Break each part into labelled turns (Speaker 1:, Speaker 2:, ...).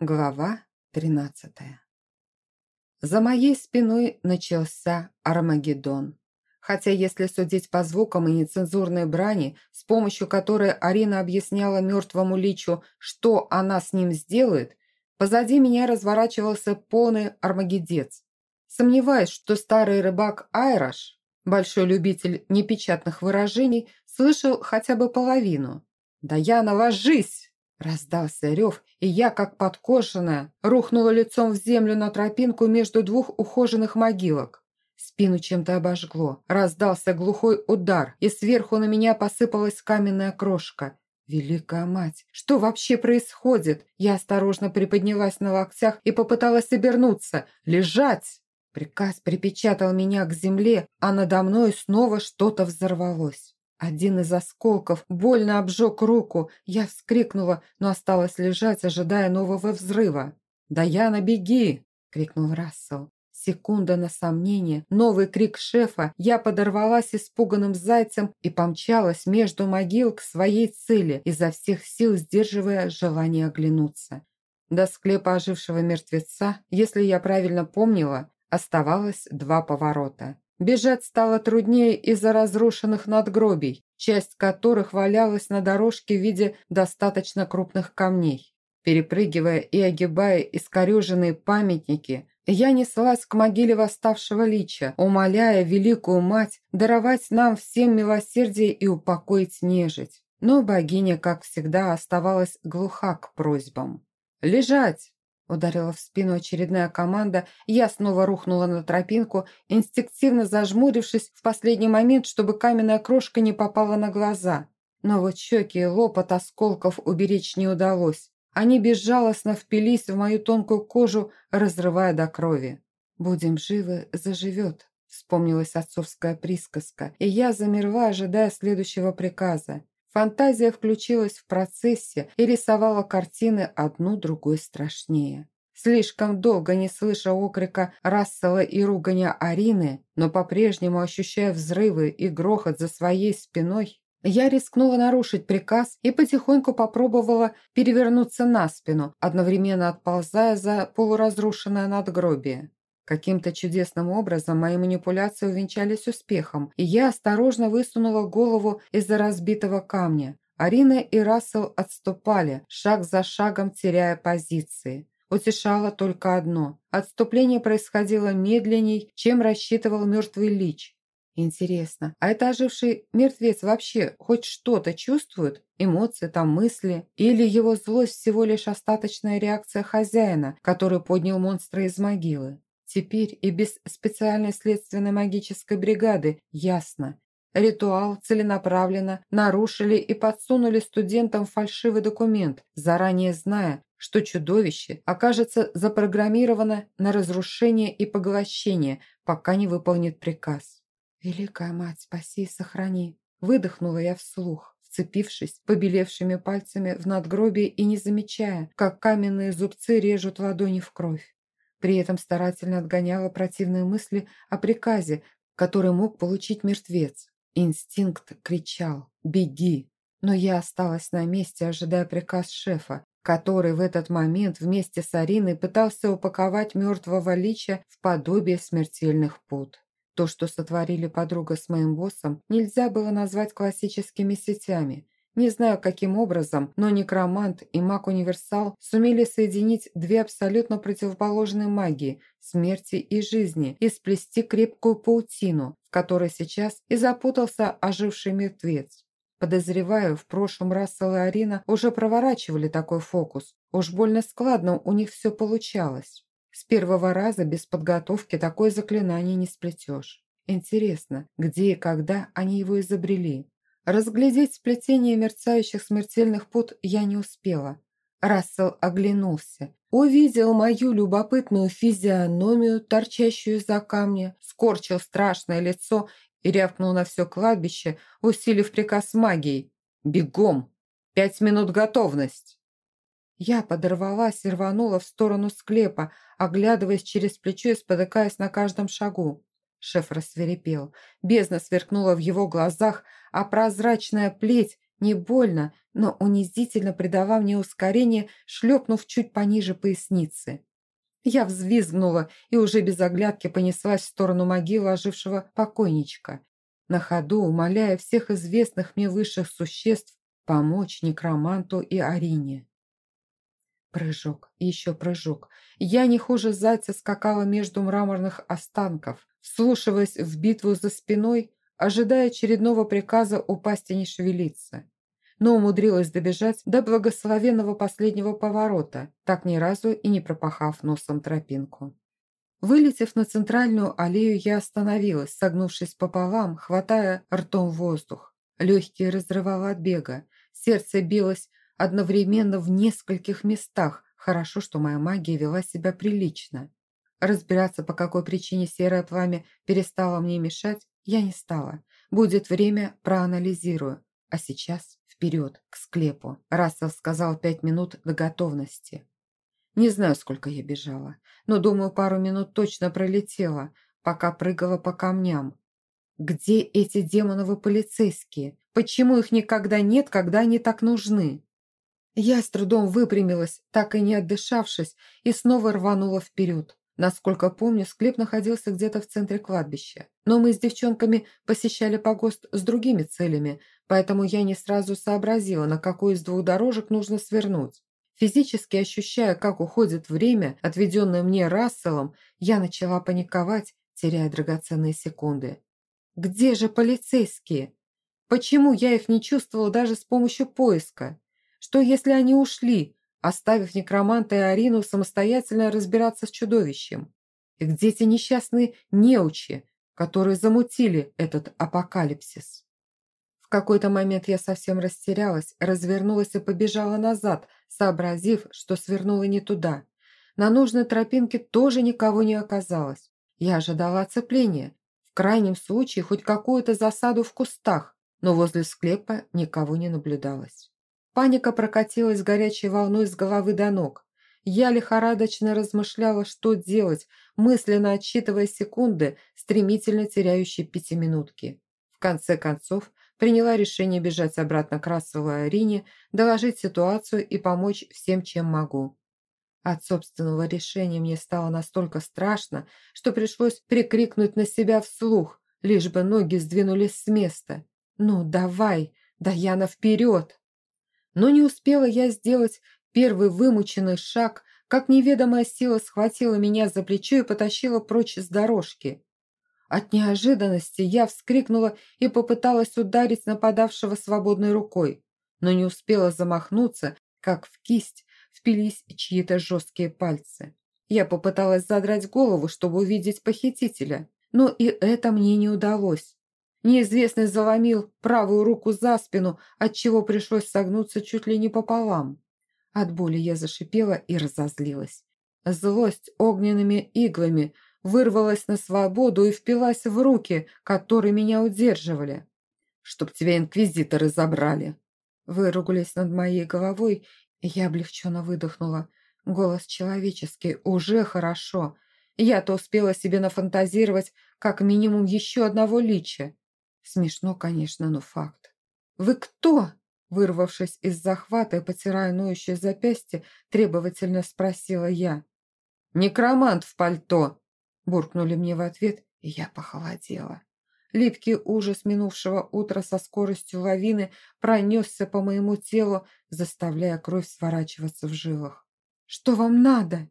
Speaker 1: Глава 13 За моей спиной начался Армагеддон. Хотя, если судить по звукам и нецензурной брани, с помощью которой Арина объясняла мертвому личу, что она с ним сделает, позади меня разворачивался полный армагеддец. Сомневаюсь, что старый рыбак Айраш, большой любитель непечатных выражений, слышал хотя бы половину. «Да я наложись!» Раздался рев, и я, как подкошенная, рухнула лицом в землю на тропинку между двух ухоженных могилок. Спину чем-то обожгло, раздался глухой удар, и сверху на меня посыпалась каменная крошка. «Великая мать! Что вообще происходит?» Я осторожно приподнялась на локтях и попыталась обернуться. «Лежать!» Приказ припечатал меня к земле, а надо мной снова что-то взорвалось. Один из осколков больно обжег руку. Я вскрикнула, но осталась лежать, ожидая нового взрыва. «Даяна, беги!» – крикнул Рассел. Секунда на сомнение, новый крик шефа, я подорвалась испуганным зайцем и помчалась между могил к своей цели, изо всех сил сдерживая желание оглянуться. До склепа ожившего мертвеца, если я правильно помнила, оставалось два поворота. Бежать стало труднее из-за разрушенных надгробий, часть которых валялась на дорожке в виде достаточно крупных камней. Перепрыгивая и огибая искореженные памятники, я неслась к могиле восставшего лича, умоляя великую мать даровать нам всем милосердие и упокоить нежить. Но богиня, как всегда, оставалась глуха к просьбам. «Лежать!» Ударила в спину очередная команда, я снова рухнула на тропинку, инстинктивно зажмурившись в последний момент, чтобы каменная крошка не попала на глаза. Но вот щеки и лоб от осколков уберечь не удалось. Они безжалостно впились в мою тонкую кожу, разрывая до крови. «Будем живы, заживет», — вспомнилась отцовская присказка, и я замерла, ожидая следующего приказа. Фантазия включилась в процессе и рисовала картины одну другой страшнее. Слишком долго не слыша окрика Рассела и ругания Арины, но по-прежнему ощущая взрывы и грохот за своей спиной, я рискнула нарушить приказ и потихоньку попробовала перевернуться на спину, одновременно отползая за полуразрушенное надгробие. Каким-то чудесным образом мои манипуляции увенчались успехом, и я осторожно высунула голову из-за разбитого камня. Арина и Рассел отступали, шаг за шагом теряя позиции. Утешало только одно. Отступление происходило медленней, чем рассчитывал мертвый лич. Интересно, а это оживший мертвец вообще хоть что-то чувствует? Эмоции, там мысли? Или его злость всего лишь остаточная реакция хозяина, который поднял монстра из могилы? Теперь и без специальной следственной магической бригады ясно. Ритуал целенаправленно нарушили и подсунули студентам фальшивый документ, заранее зная, что чудовище окажется запрограммировано на разрушение и поглощение, пока не выполнит приказ. «Великая мать, спаси и сохрани!» Выдохнула я вслух, вцепившись побелевшими пальцами в надгробие и не замечая, как каменные зубцы режут ладони в кровь. При этом старательно отгоняла противные мысли о приказе, который мог получить мертвец. Инстинкт кричал «Беги!», но я осталась на месте, ожидая приказ шефа, который в этот момент вместе с Ариной пытался упаковать мертвого лича в подобие смертельных пут. То, что сотворили подруга с моим боссом, нельзя было назвать классическими сетями – не знаю, каким образом, но некромант и маг-универсал сумели соединить две абсолютно противоположные магии – смерти и жизни – и сплести крепкую паутину, в которой сейчас и запутался оживший мертвец. Подозреваю, в прошлом Рассел и Арина уже проворачивали такой фокус. Уж больно складно у них все получалось. С первого раза без подготовки такое заклинание не сплетешь. Интересно, где и когда они его изобрели? Разглядеть сплетение мерцающих смертельных пут я не успела. Рассел оглянулся, увидел мою любопытную физиономию, торчащую за камня, скорчил страшное лицо и рявкнул на все кладбище, усилив приказ магией. «Бегом! Пять минут готовность!» Я подорвалась и рванула в сторону склепа, оглядываясь через плечо и спотыкаясь на каждом шагу. Шеф рассверепел. Бездна сверкнула в его глазах, а прозрачная плеть не больно, но унизительно придала мне ускорение, шлепнув чуть пониже поясницы. Я взвизгнула и уже без оглядки понеслась в сторону могилы ожившего покойничка, на ходу умоляя всех известных мне высших существ помочь некроманту и Арине. Прыжок, еще прыжок. Я не хуже зайца скакала между мраморных останков, вслушиваясь в битву за спиной, ожидая очередного приказа упасть и не шевелиться. Но умудрилась добежать до благословенного последнего поворота, так ни разу и не пропахав носом тропинку. Вылетев на центральную аллею, я остановилась, согнувшись пополам, хватая ртом воздух. Легкие разрывало от бега. Сердце билось одновременно в нескольких местах. Хорошо, что моя магия вела себя прилично. Разбираться, по какой причине серое пламя перестало мне мешать, я не стала. Будет время, проанализирую. А сейчас вперед, к склепу. Рассел сказал пять минут до готовности. Не знаю, сколько я бежала, но, думаю, пару минут точно пролетела, пока прыгала по камням. Где эти демоновы полицейские? Почему их никогда нет, когда они так нужны? Я с трудом выпрямилась, так и не отдышавшись, и снова рванула вперед. Насколько помню, склеп находился где-то в центре кладбища. Но мы с девчонками посещали погост с другими целями, поэтому я не сразу сообразила, на какую из двух дорожек нужно свернуть. Физически ощущая, как уходит время, отведенное мне Расселом, я начала паниковать, теряя драгоценные секунды. «Где же полицейские? Почему я их не чувствовала даже с помощью поиска? Что, если они ушли, оставив некроманта и Арину самостоятельно разбираться с чудовищем? И где те несчастные неучи, которые замутили этот апокалипсис?» В какой-то момент я совсем растерялась, развернулась и побежала назад, сообразив, что свернула не туда. На нужной тропинке тоже никого не оказалось. Я ожидала оцепления, в крайнем случае хоть какую-то засаду в кустах, но возле склепа никого не наблюдалось. Паника прокатилась горячей волной с головы до ног. Я лихорадочно размышляла, что делать, мысленно отсчитывая секунды, стремительно теряющие пятиминутки. В конце концов, приняла решение бежать обратно к Расовой Арине, доложить ситуацию и помочь всем, чем могу. От собственного решения мне стало настолько страшно, что пришлось прикрикнуть на себя вслух, лишь бы ноги сдвинулись с места. «Ну, давай, Даяна, вперед!» Но не успела я сделать первый вымученный шаг, как неведомая сила схватила меня за плечо и потащила прочь с дорожки. От неожиданности я вскрикнула и попыталась ударить нападавшего свободной рукой, но не успела замахнуться, как в кисть впились чьи-то жесткие пальцы. Я попыталась задрать голову, чтобы увидеть похитителя, но и это мне не удалось. Неизвестный заломил правую руку за спину, отчего пришлось согнуться чуть ли не пополам. От боли я зашипела и разозлилась. Злость огненными иглами – вырвалась на свободу и впилась в руки, которые меня удерживали. «Чтоб тебя инквизиторы забрали!» Выругались над моей головой, и я облегченно выдохнула. Голос человеческий, уже хорошо. Я-то успела себе нафантазировать как минимум еще одного лича. Смешно, конечно, но факт. «Вы кто?» Вырвавшись из захвата и потирая ноющее запястье, требовательно спросила я. «Некромант в пальто!» Буркнули мне в ответ, и я похолодела. Липкий ужас минувшего утра со скоростью лавины пронесся по моему телу, заставляя кровь сворачиваться в жилах. «Что вам надо?»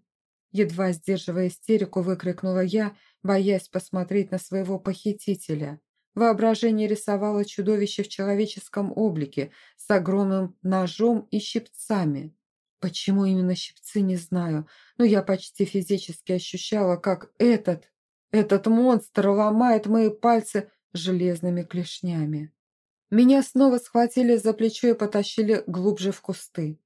Speaker 1: Едва сдерживая истерику, выкрикнула я, боясь посмотреть на своего похитителя. Воображение рисовало чудовище в человеческом облике с огромным ножом и щипцами. Почему именно щипцы, не знаю, но я почти физически ощущала, как этот, этот монстр ломает мои пальцы железными клешнями. Меня снова схватили за плечо и потащили глубже в кусты.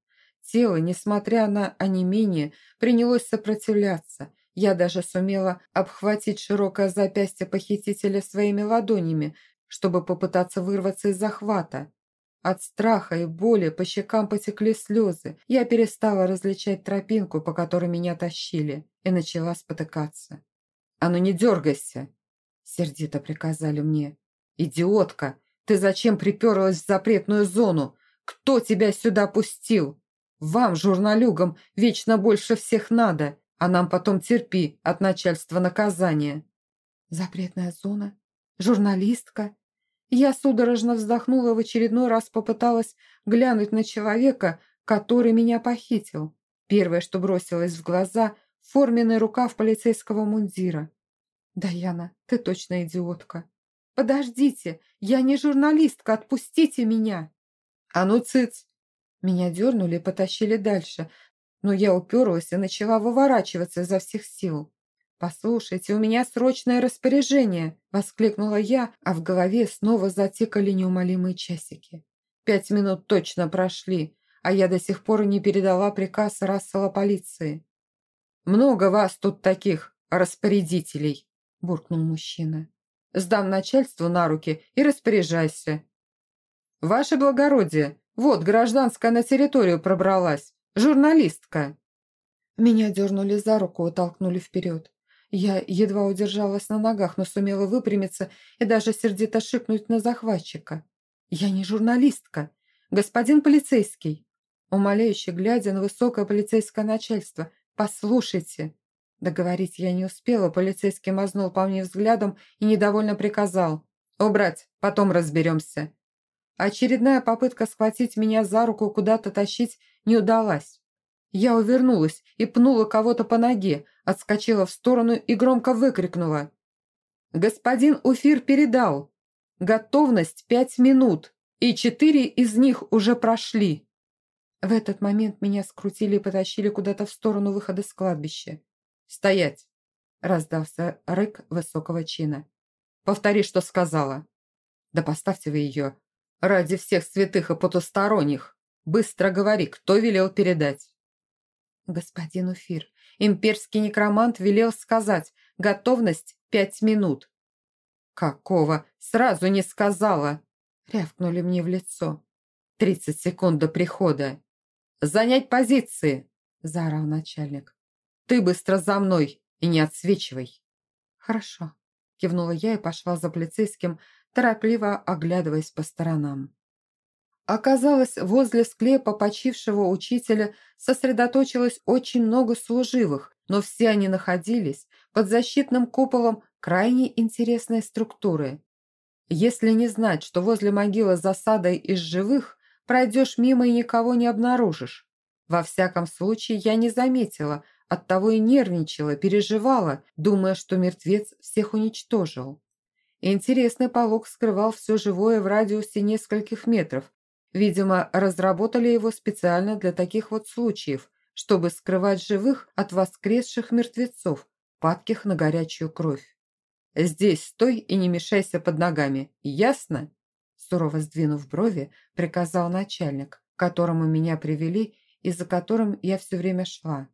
Speaker 1: Тело, несмотря на онемение, принялось сопротивляться. Я даже сумела обхватить широкое запястье похитителя своими ладонями, чтобы попытаться вырваться из захвата. От страха и боли по щекам потекли слезы. Я перестала различать тропинку, по которой меня тащили, и начала спотыкаться. «А ну не дергайся!» Сердито приказали мне. «Идиотка! Ты зачем приперлась в запретную зону? Кто тебя сюда пустил? Вам, журналюгам, вечно больше всех надо, а нам потом терпи от начальства наказания». «Запретная зона? Журналистка?» Я судорожно вздохнула в очередной раз попыталась глянуть на человека, который меня похитил. Первое, что бросилось в глаза – форменный рукав полицейского мундира. «Даяна, ты точно идиотка!» «Подождите, я не журналистка, отпустите меня!» «А ну, цыц!» Меня дернули и потащили дальше, но я уперлась и начала выворачиваться изо всех сил. «Послушайте, у меня срочное распоряжение!» – воскликнула я, а в голове снова затикали неумолимые часики. Пять минут точно прошли, а я до сих пор не передала приказ Рассела полиции. «Много вас тут таких распорядителей!» – буркнул мужчина. Сдам начальству на руки и распоряжайся. Ваше благородие, вот гражданская на территорию пробралась. Журналистка. Меня дернули за руку и толкнули вперед. Я едва удержалась на ногах, но сумела выпрямиться и даже сердито шикнуть на захватчика. «Я не журналистка. Господин полицейский!» Умоляюще глядя на высокое полицейское начальство. «Послушайте!» Договорить я не успела, полицейский мазнул по мне взглядом и недовольно приказал. «Убрать, потом разберемся». Очередная попытка схватить меня за руку куда-то тащить не удалась. Я увернулась и пнула кого-то по ноге, отскочила в сторону и громко выкрикнула. «Господин Уфир передал. Готовность пять минут, и четыре из них уже прошли». В этот момент меня скрутили и потащили куда-то в сторону выхода с кладбища. «Стоять!» – раздался рык высокого чина. «Повтори, что сказала». «Да поставьте вы ее. Ради всех святых и потусторонних. Быстро говори, кто велел передать?» «Господин Уфир, имперский некромант велел сказать, готовность пять минут». «Какого? Сразу не сказала!» Рявкнули мне в лицо. «Тридцать секунд до прихода!» «Занять позиции!» – заорал начальник. Ты быстро за мной и не отсвечивай». «Хорошо», – кивнула я и пошла за полицейским, торопливо оглядываясь по сторонам. Оказалось, возле склепа почившего учителя сосредоточилось очень много служивых, но все они находились под защитным куполом крайне интересной структуры. Если не знать, что возле могилы засадой из живых, пройдешь мимо и никого не обнаружишь. Во всяком случае, я не заметила, Оттого и нервничала, переживала, думая, что мертвец всех уничтожил. Интересный полог скрывал все живое в радиусе нескольких метров. Видимо, разработали его специально для таких вот случаев, чтобы скрывать живых от воскресших мертвецов, падких на горячую кровь. «Здесь стой и не мешайся под ногами, ясно?» Сурово сдвинув брови, приказал начальник, к которому меня привели и за которым я все время шла.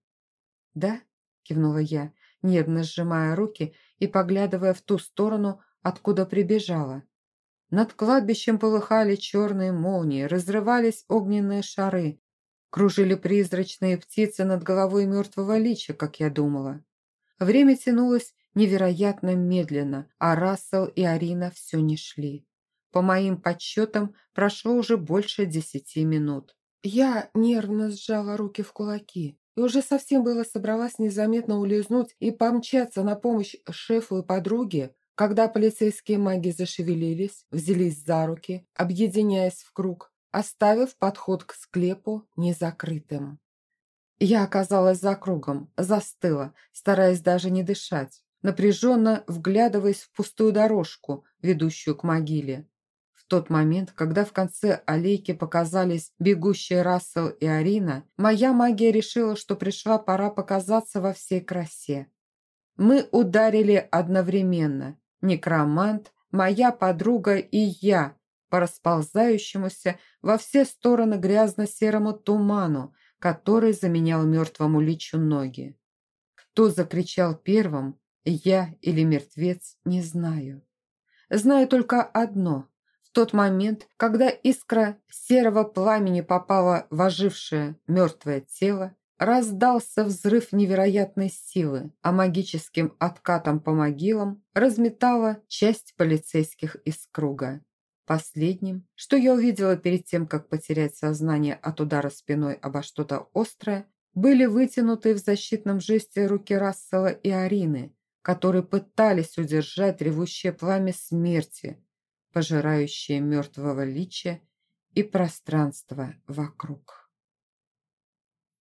Speaker 1: «Да?» – кивнула я, нервно сжимая руки и поглядывая в ту сторону, откуда прибежала. Над кладбищем полыхали черные молнии, разрывались огненные шары, кружили призрачные птицы над головой мертвого лича, как я думала. Время тянулось невероятно медленно, а Рассел и Арина все не шли. По моим подсчетам, прошло уже больше десяти минут. Я нервно сжала руки в кулаки и уже совсем было собралась незаметно улизнуть и помчаться на помощь шефу и подруге, когда полицейские маги зашевелились, взялись за руки, объединяясь в круг, оставив подход к склепу незакрытым. Я оказалась за кругом, застыла, стараясь даже не дышать, напряженно вглядываясь в пустую дорожку, ведущую к могиле тот момент, когда в конце аллейки показались бегущие Рассел и Арина, моя магия решила, что пришла пора показаться во всей красе. Мы ударили одновременно. Некромант, моя подруга и я по расползающемуся во все стороны грязно-серому туману, который заменял мертвому личу ноги. Кто закричал первым, я или мертвец, не знаю. Знаю только одно в тот момент, когда искра серого пламени попала в ожившее мертвое тело, раздался взрыв невероятной силы, а магическим откатом по могилам разметала часть полицейских из круга. Последним, что я увидела перед тем, как потерять сознание от удара спиной обо что-то острое, были вытянутые в защитном жесте руки Рассела и Арины, которые пытались удержать ревущее пламя смерти, пожирающее мертвого лича и пространство вокруг.